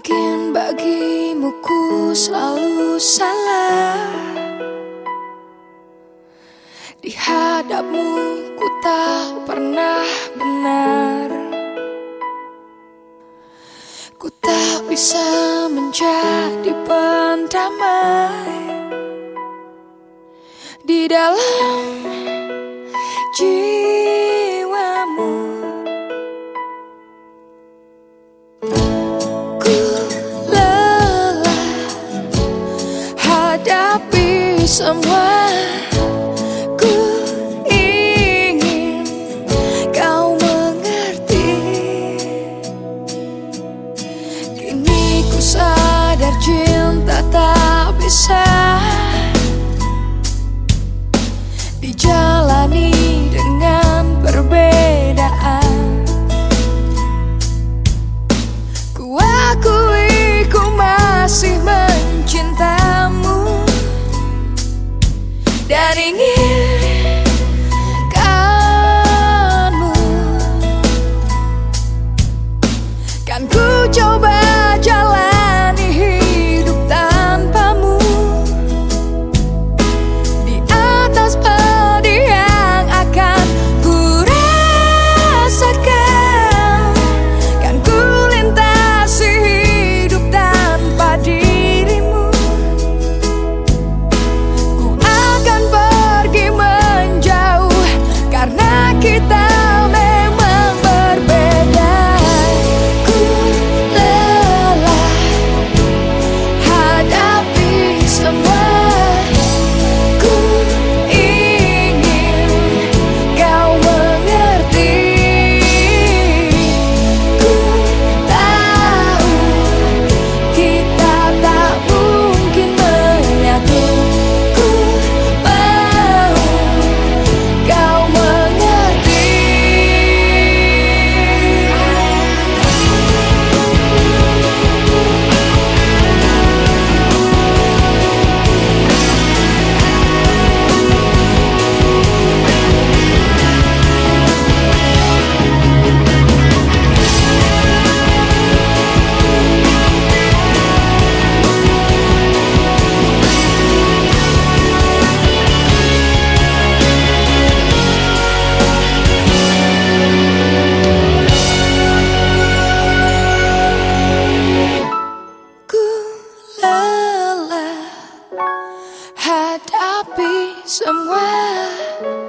Mungkin bagimu ku selalu salah. Di hadapmu ku tak pernah benar. Ku tak bisa menjadi pendamai. Di dalam semua ku ingin kau mengerti. Kini ku sadar cinta tak bisa dijaga teringin kamu Kan ku coba i'll be somewhere